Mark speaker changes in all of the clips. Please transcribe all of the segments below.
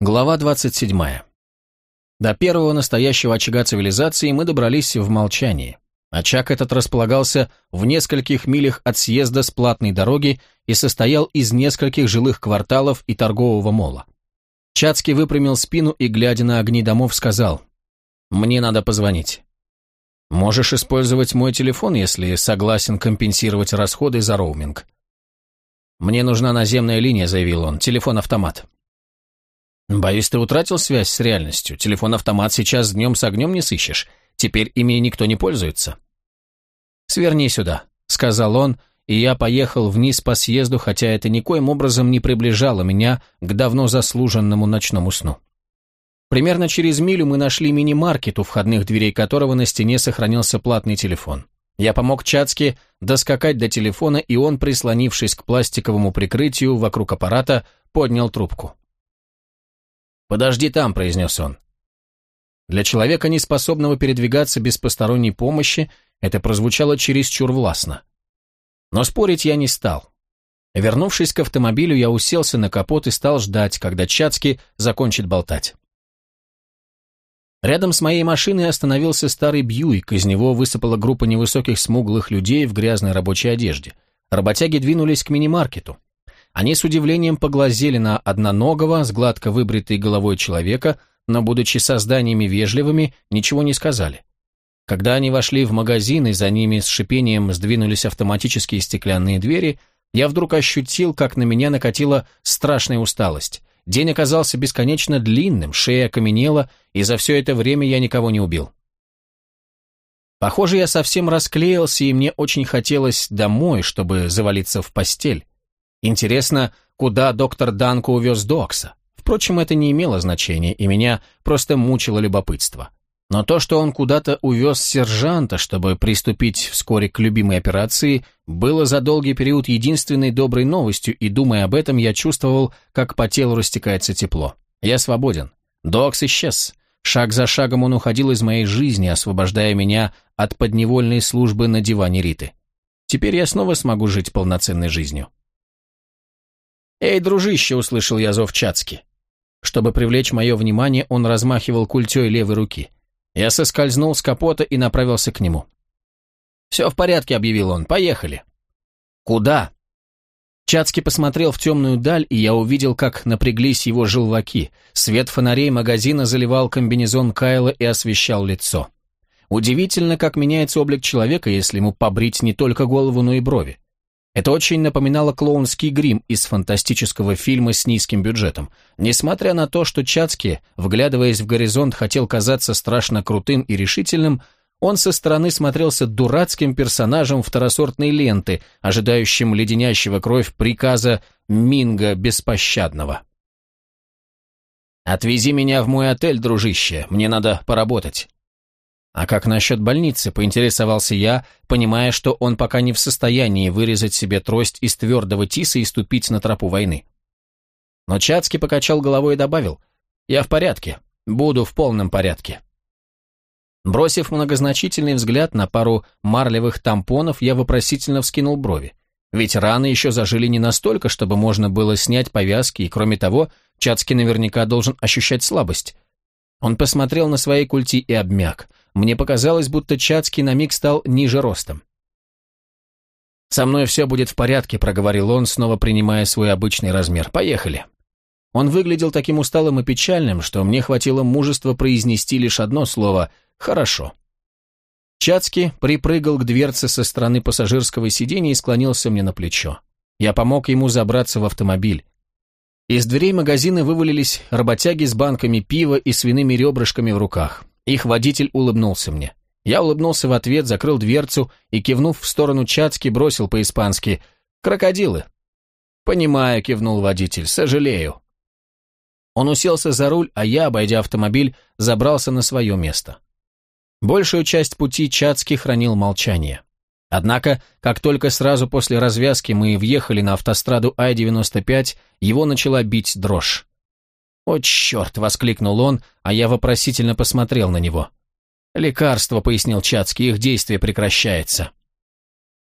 Speaker 1: Глава 27. До первого настоящего очага цивилизации мы добрались в молчании. Очаг этот располагался в нескольких милях от съезда с платной дороги и состоял из нескольких жилых кварталов и торгового мола. Чацкий выпрямил спину и, глядя на огни домов, сказал, «Мне надо позвонить». «Можешь использовать мой телефон, если согласен компенсировать расходы за роуминг». «Мне нужна наземная линия», — заявил он, — «телефон-автомат». «Боюсь, ты утратил связь с реальностью. Телефон-автомат сейчас днем с огнем не сыщешь. Теперь ими никто не пользуется». «Сверни сюда», — сказал он, и я поехал вниз по съезду, хотя это никоим образом не приближало меня к давно заслуженному ночному сну. Примерно через милю мы нашли мини-маркет, у входных дверей которого на стене сохранился платный телефон. Я помог Чацке доскакать до телефона, и он, прислонившись к пластиковому прикрытию вокруг аппарата, поднял трубку. «Подожди там», — произнес он. Для человека, не способного передвигаться без посторонней помощи, это прозвучало чересчур властно. Но спорить я не стал. Вернувшись к автомобилю, я уселся на капот и стал ждать, когда Чацкий закончит болтать. Рядом с моей машиной остановился старый Бьюик, из него высыпала группа невысоких смуглых людей в грязной рабочей одежде. Работяги двинулись к мини-маркету. Они с удивлением поглазели на одноногого, с гладко выбритой головой человека, но, будучи созданиями вежливыми, ничего не сказали. Когда они вошли в магазин и за ними с шипением сдвинулись автоматические стеклянные двери, я вдруг ощутил, как на меня накатила страшная усталость. День оказался бесконечно длинным, шея окаменела, и за все это время я никого не убил. Похоже, я совсем расклеился, и мне очень хотелось домой, чтобы завалиться в постель. Интересно, куда доктор Данко увез Докса? Впрочем, это не имело значения, и меня просто мучило любопытство. Но то, что он куда-то увез сержанта, чтобы приступить вскоре к любимой операции, было за долгий период единственной доброй новостью, и, думая об этом, я чувствовал, как по телу растекается тепло. Я свободен. Докс исчез. Шаг за шагом он уходил из моей жизни, освобождая меня от подневольной службы на диване Риты. Теперь я снова смогу жить полноценной жизнью. «Эй, дружище!» — услышал я зов Чацки. Чтобы привлечь мое внимание, он размахивал культей левой руки. Я соскользнул с капота и направился к нему. «Все в порядке», — объявил он, — «поехали». «Куда?» Чацкий посмотрел в темную даль, и я увидел, как напряглись его желваки. Свет фонарей магазина заливал комбинезон Кайла и освещал лицо. Удивительно, как меняется облик человека, если ему побрить не только голову, но и брови. Это очень напоминало клоунский грим из фантастического фильма с низким бюджетом. Несмотря на то, что Чацки, вглядываясь в горизонт, хотел казаться страшно крутым и решительным, он со стороны смотрелся дурацким персонажем второсортной ленты, ожидающим леденящего кровь приказа Минга Беспощадного. «Отвези меня в мой отель, дружище, мне надо поработать». «А как насчет больницы?» – поинтересовался я, понимая, что он пока не в состоянии вырезать себе трость из твердого тиса и ступить на тропу войны. Но Чацкий покачал головой и добавил, «Я в порядке, буду в полном порядке». Бросив многозначительный взгляд на пару марлевых тампонов, я вопросительно вскинул брови. Ведь раны еще зажили не настолько, чтобы можно было снять повязки, и кроме того, Чацкий наверняка должен ощущать слабость. Он посмотрел на свои культи и обмяк. Мне показалось, будто Чацкий на миг стал ниже ростом. «Со мной все будет в порядке», — проговорил он, снова принимая свой обычный размер. «Поехали». Он выглядел таким усталым и печальным, что мне хватило мужества произнести лишь одно слово «хорошо». Чацкий припрыгал к дверце со стороны пассажирского сиденья и склонился мне на плечо. Я помог ему забраться в автомобиль. Из дверей магазина вывалились работяги с банками пива и свиными ребрышками в руках. Их водитель улыбнулся мне. Я улыбнулся в ответ, закрыл дверцу и, кивнув в сторону Чацки, бросил по-испански «Крокодилы». «Понимаю», — кивнул водитель, — «сожалею». Он уселся за руль, а я, обойдя автомобиль, забрался на свое место. Большую часть пути Чацкий хранил молчание. Однако, как только сразу после развязки мы въехали на автостраду Ай-95, его начала бить дрожь. «О, черт!» — воскликнул он, а я вопросительно посмотрел на него. «Лекарство», — пояснил Чацкий, — «их действие прекращается».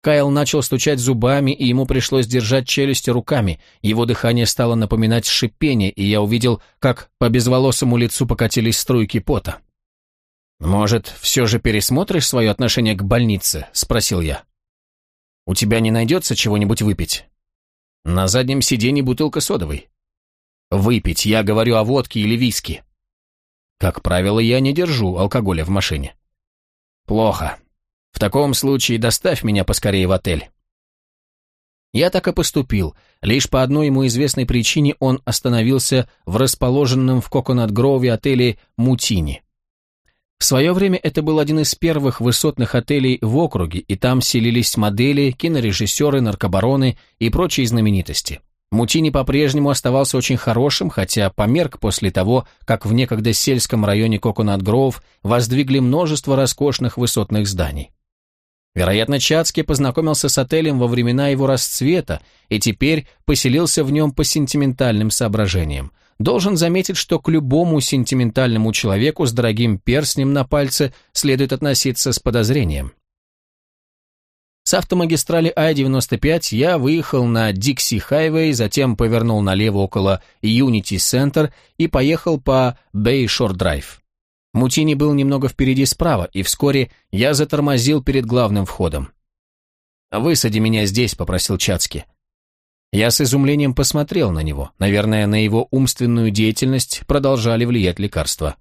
Speaker 1: Кайл начал стучать зубами, и ему пришлось держать челюсти руками. Его дыхание стало напоминать шипение, и я увидел, как по безволосому лицу покатились струйки пота. «Может, все же пересмотришь свое отношение к больнице?» – спросил я. «У тебя не найдется чего-нибудь выпить?» «На заднем сиденье бутылка содовой». «Выпить, я говорю о водке или виске». «Как правило, я не держу алкоголя в машине». «Плохо. В таком случае доставь меня поскорее в отель». Я так и поступил. Лишь по одной ему известной причине он остановился в расположенном в Коконат-Гроуве отеле «Мутини». В свое время это был один из первых высотных отелей в округе, и там селились модели, кинорежиссеры, наркобароны и прочие знаменитости. Мутини по-прежнему оставался очень хорошим, хотя померк после того, как в некогда сельском районе Коконат-Гроув воздвигли множество роскошных высотных зданий. Вероятно, Чацки познакомился с отелем во времена его расцвета и теперь поселился в нем по сентиментальным соображениям. Должен заметить, что к любому сентиментальному человеку с дорогим перстнем на пальце следует относиться с подозрением. С автомагистрали А-95 я выехал на Дикси Хайвей, затем повернул налево около Юнити Центр и поехал по Бейшор Драйв. Мутини был немного впереди справа, и вскоре я затормозил перед главным входом. «Высади меня здесь», — попросил Чацки. Я с изумлением посмотрел на него. Наверное, на его умственную деятельность продолжали влиять лекарства.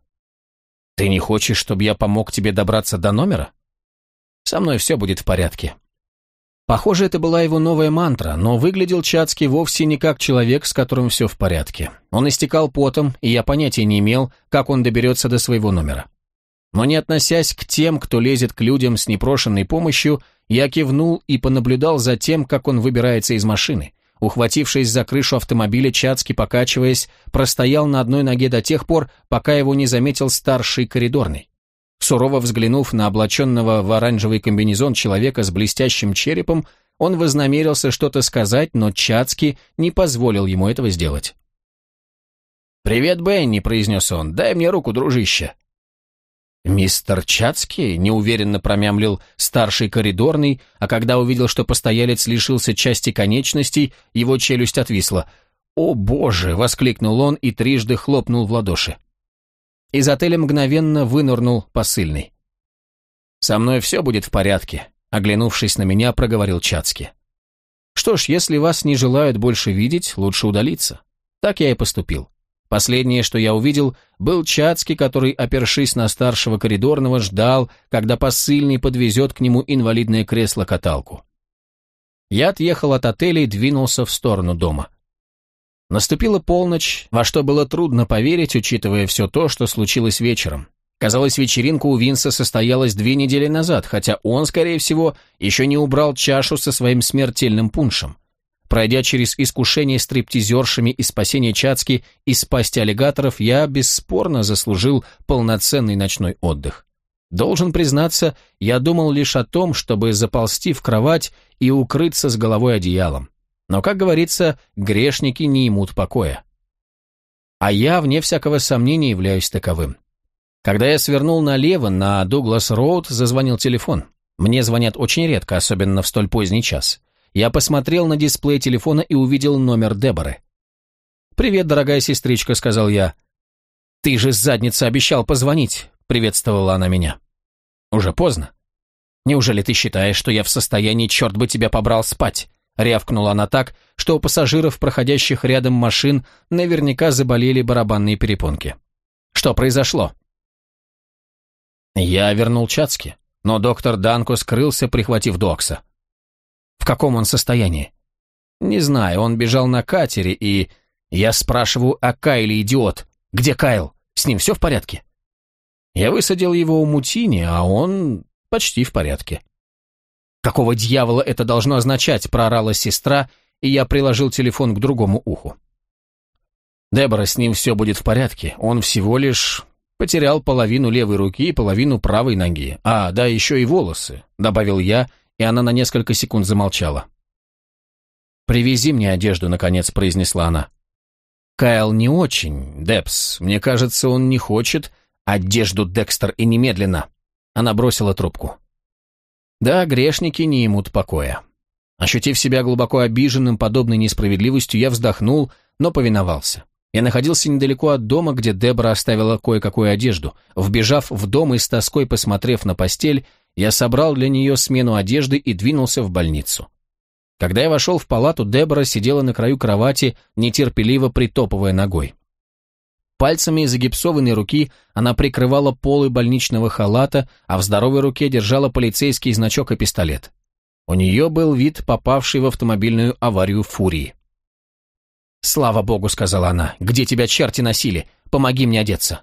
Speaker 1: «Ты не хочешь, чтобы я помог тебе добраться до номера?» «Со мной все будет в порядке». Похоже, это была его новая мантра, но выглядел Чацкий вовсе не как человек, с которым все в порядке. Он истекал потом, и я понятия не имел, как он доберется до своего номера. Но не относясь к тем, кто лезет к людям с непрошенной помощью, я кивнул и понаблюдал за тем, как он выбирается из машины. Ухватившись за крышу автомобиля, Чацкий, покачиваясь, простоял на одной ноге до тех пор, пока его не заметил старший коридорный. Сурово взглянув на облаченного в оранжевый комбинезон человека с блестящим черепом, он вознамерился что-то сказать, но Чацки не позволил ему этого сделать. «Привет, Бенни», — произнес он, — «дай мне руку, дружище». «Мистер Чацки?» — неуверенно промямлил старший коридорный, а когда увидел, что постоялец лишился части конечностей, его челюсть отвисла. «О, боже!» — воскликнул он и трижды хлопнул в ладоши. Из отеля мгновенно вынырнул посыльный. «Со мной все будет в порядке», — оглянувшись на меня, проговорил Чацки. «Что ж, если вас не желают больше видеть, лучше удалиться». Так я и поступил. Последнее, что я увидел, был Чацкий, который, опершись на старшего коридорного, ждал, когда посыльный подвезет к нему инвалидное кресло-каталку. Я отъехал от отеля и двинулся в сторону дома. Наступила полночь, во что было трудно поверить, учитывая все то, что случилось вечером. Казалось, вечеринка у Винса состоялась две недели назад, хотя он, скорее всего, еще не убрал чашу со своим смертельным пуншем. Пройдя через искушение стриптизершами и спасение Чацки из пасти аллигаторов, я бесспорно заслужил полноценный ночной отдых. Должен признаться, я думал лишь о том, чтобы заползти в кровать и укрыться с головой одеялом. Но, как говорится, грешники не имут покоя. А я, вне всякого сомнения, являюсь таковым. Когда я свернул налево на Дуглас-Роуд, зазвонил телефон. Мне звонят очень редко, особенно в столь поздний час. Я посмотрел на дисплей телефона и увидел номер Деборы. «Привет, дорогая сестричка», — сказал я. «Ты же с задницы обещал позвонить», — приветствовала она меня. «Уже поздно. Неужели ты считаешь, что я в состоянии, черт бы тебя побрал, спать?» Рявкнула она так, что у пассажиров, проходящих рядом машин, наверняка заболели барабанные перепонки. Что произошло? Я вернул Чацки, но доктор Данко скрылся, прихватив Докса. В каком он состоянии? Не знаю, он бежал на катере, и... Я спрашиваю о Кайле, идиот. Где Кайл? С ним все в порядке? Я высадил его у Мутини, а он почти в порядке. «Какого дьявола это должно означать?» – проорала сестра, и я приложил телефон к другому уху. «Дебора, с ним все будет в порядке. Он всего лишь потерял половину левой руки и половину правой ноги. А, да, еще и волосы», – добавил я, и она на несколько секунд замолчала. «Привези мне одежду», — наконец произнесла она. «Кайл не очень, Депс. Мне кажется, он не хочет. Одежду, Декстер, и немедленно». Она бросила трубку. Да, грешники не имут покоя. Ощутив себя глубоко обиженным подобной несправедливостью, я вздохнул, но повиновался. Я находился недалеко от дома, где Дебра оставила кое-какую одежду. Вбежав в дом и с тоской посмотрев на постель, я собрал для нее смену одежды и двинулся в больницу. Когда я вошел в палату, Дебора сидела на краю кровати, нетерпеливо притопывая ногой. Пальцами из загипсованной руки она прикрывала полы больничного халата, а в здоровой руке держала полицейский значок и пистолет. У нее был вид попавший в автомобильную аварию фурии. «Слава богу», — сказала она, — «где тебя черти носили? Помоги мне одеться».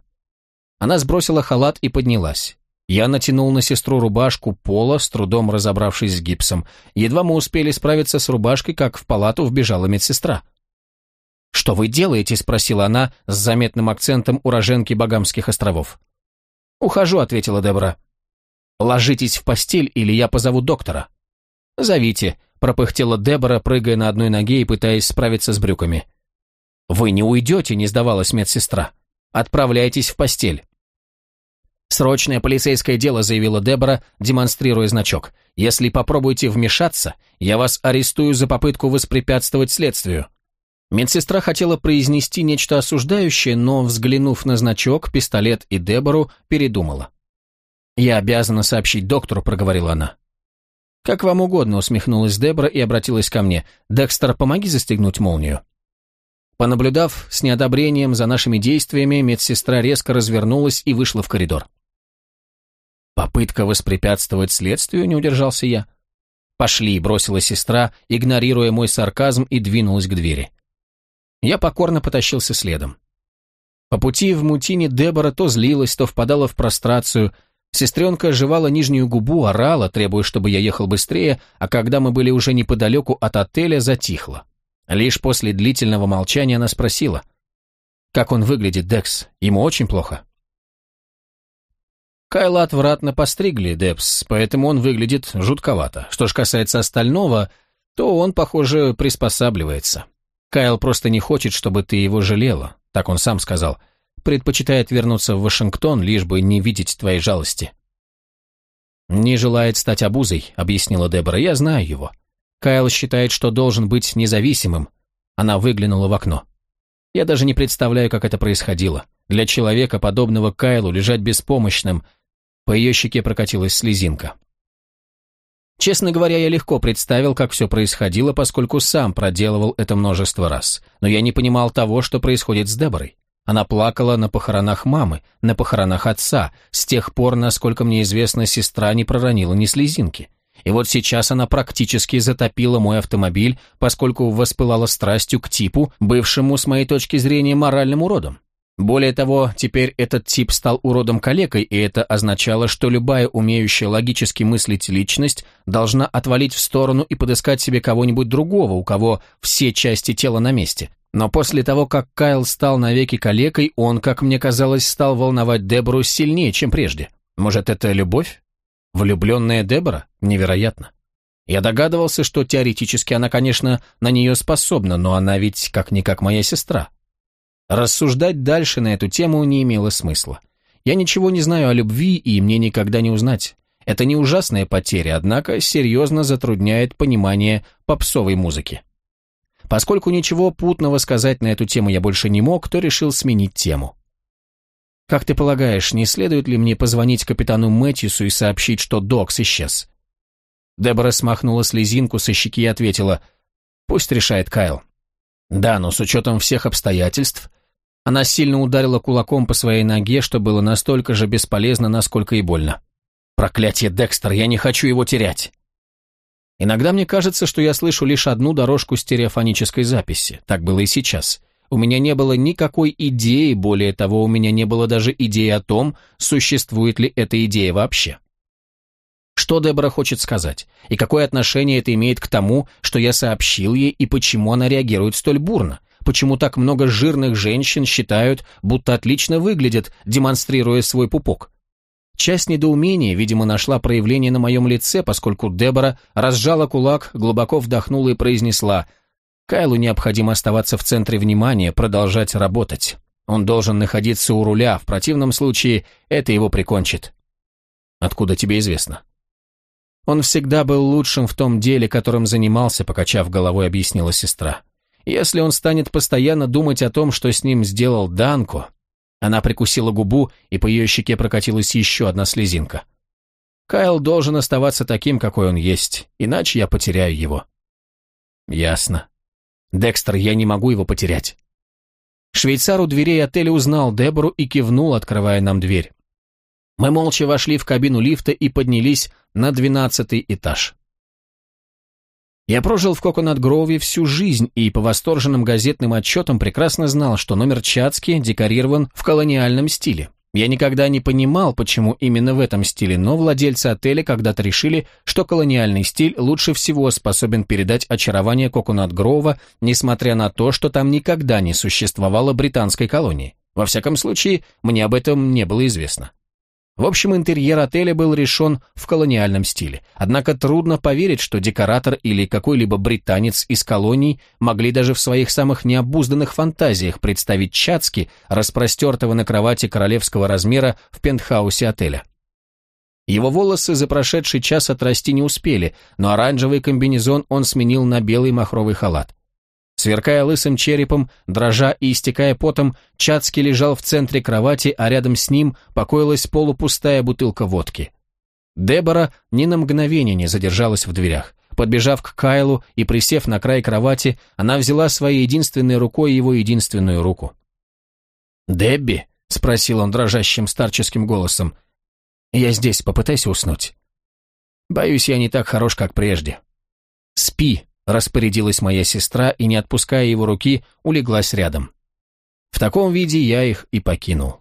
Speaker 1: Она сбросила халат и поднялась. Я натянул на сестру рубашку пола, с трудом разобравшись с гипсом. Едва мы успели справиться с рубашкой, как в палату вбежала медсестра. «Что вы делаете?» — спросила она с заметным акцентом уроженки Багамских островов. «Ухожу», — ответила Дебра. «Ложитесь в постель, или я позову доктора». «Зовите», — пропыхтела Дебора, прыгая на одной ноге и пытаясь справиться с брюками. «Вы не уйдете», — не сдавалась медсестра. «Отправляйтесь в постель». «Срочное полицейское дело», — заявила Дебора, демонстрируя значок. «Если попробуете вмешаться, я вас арестую за попытку воспрепятствовать следствию». Медсестра хотела произнести нечто осуждающее, но, взглянув на значок, пистолет и Дебору, передумала. «Я обязана сообщить доктору», — проговорила она. «Как вам угодно», — усмехнулась Дебора и обратилась ко мне. «Декстер, помоги застегнуть молнию». Понаблюдав с неодобрением за нашими действиями, медсестра резко развернулась и вышла в коридор. Попытка воспрепятствовать следствию, не удержался я. «Пошли», — бросила сестра, игнорируя мой сарказм, и двинулась к двери. Я покорно потащился следом. По пути в мутине Дебора то злилась, то впадала в прострацию. Сестренка жевала нижнюю губу, орала, требуя, чтобы я ехал быстрее, а когда мы были уже неподалеку от отеля, затихла. Лишь после длительного молчания она спросила. «Как он выглядит, Декс? Ему очень плохо?» Кайла отвратно постригли, Депс, поэтому он выглядит жутковато. Что ж касается остального, то он, похоже, приспосабливается. Кайл просто не хочет, чтобы ты его жалела, так он сам сказал. Предпочитает вернуться в Вашингтон, лишь бы не видеть твоей жалости. «Не желает стать обузой», — объяснила Дебора, — «я знаю его. Кайл считает, что должен быть независимым». Она выглянула в окно. «Я даже не представляю, как это происходило. Для человека, подобного Кайлу, лежать беспомощным — по ее щеке прокатилась слезинка. Честно говоря, я легко представил, как все происходило, поскольку сам проделывал это множество раз. Но я не понимал того, что происходит с Деборой. Она плакала на похоронах мамы, на похоронах отца. С тех пор, насколько мне известно, сестра не проронила ни слезинки. И вот сейчас она практически затопила мой автомобиль, поскольку воспылала страстью к типу, бывшему, с моей точки зрения, моральным уродом. Более того, теперь этот тип стал уродом-калекой, и это означало, что любая умеющая логически мыслить личность должна отвалить в сторону и подыскать себе кого-нибудь другого, у кого все части тела на месте. Но после того, как Кайл стал навеки калекой, он, как мне казалось, стал волновать Дебору сильнее, чем прежде. Может, это любовь? Влюбленная Дебора? Невероятно. Я догадывался, что теоретически она, конечно, на нее способна, но она ведь как-никак моя сестра. Рассуждать дальше на эту тему не имело смысла. Я ничего не знаю о любви, и мне никогда не узнать. Это не ужасная потеря, однако серьезно затрудняет понимание попсовой музыки. Поскольку ничего путного сказать на эту тему я больше не мог, то решил сменить тему. «Как ты полагаешь, не следует ли мне позвонить капитану Мэтьюсу и сообщить, что Докс исчез?» Дебора смахнула слезинку со щеки и ответила, «Пусть решает Кайл». «Да, но с учетом всех обстоятельств, она сильно ударила кулаком по своей ноге, что было настолько же бесполезно, насколько и больно. «Проклятие, Декстер, я не хочу его терять!» Иногда мне кажется, что я слышу лишь одну дорожку стереофонической записи. Так было и сейчас. У меня не было никакой идеи, более того, у меня не было даже идеи о том, существует ли эта идея вообще. Что Дебора хочет сказать? И какое отношение это имеет к тому, что я сообщил ей, и почему она реагирует столь бурно? Почему так много жирных женщин считают, будто отлично выглядят, демонстрируя свой пупок. Часть недоумения, видимо, нашла проявление на моем лице, поскольку Дебора разжала кулак, глубоко вдохнула и произнесла «Кайлу необходимо оставаться в центре внимания, продолжать работать. Он должен находиться у руля, в противном случае это его прикончит». «Откуда тебе известно?» Он всегда был лучшим в том деле, которым занимался, покачав головой, объяснила сестра. Если он станет постоянно думать о том, что с ним сделал Данко... Она прикусила губу, и по ее щеке прокатилась еще одна слезинка. Кайл должен оставаться таким, какой он есть, иначе я потеряю его. Ясно. Декстер, я не могу его потерять. Швейцар у дверей отеля узнал Дебору и кивнул, открывая нам дверь. Мы молча вошли в кабину лифта и поднялись на двенадцатый этаж. Я прожил в Коконат-Гроуве всю жизнь и по восторженным газетным отчетам прекрасно знал, что номер Чацки декорирован в колониальном стиле. Я никогда не понимал, почему именно в этом стиле, но владельцы отеля когда-то решили, что колониальный стиль лучше всего способен передать очарование Коконат-Гроува, несмотря на то, что там никогда не существовало британской колонии. Во всяком случае, мне об этом не было известно. В общем, интерьер отеля был решен в колониальном стиле. Однако трудно поверить, что декоратор или какой-либо британец из колоний могли даже в своих самых необузданных фантазиях представить Чацки, распростертого на кровати королевского размера в пентхаусе отеля. Его волосы за прошедший час отрасти не успели, но оранжевый комбинезон он сменил на белый махровый халат. Сверкая лысым черепом, дрожа и истекая потом, Чацкий лежал в центре кровати, а рядом с ним покоилась полупустая бутылка водки. Дебора ни на мгновение не задержалась в дверях. Подбежав к Кайлу и присев на край кровати, она взяла своей единственной рукой его единственную руку. «Дебби?» — спросил он дрожащим старческим голосом. «Я здесь, попытайся уснуть». «Боюсь, я не так хорош, как прежде». «Спи», Распорядилась моя сестра и, не отпуская его руки, улеглась рядом. В таком виде я их и покинул.